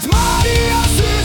It's Maria's.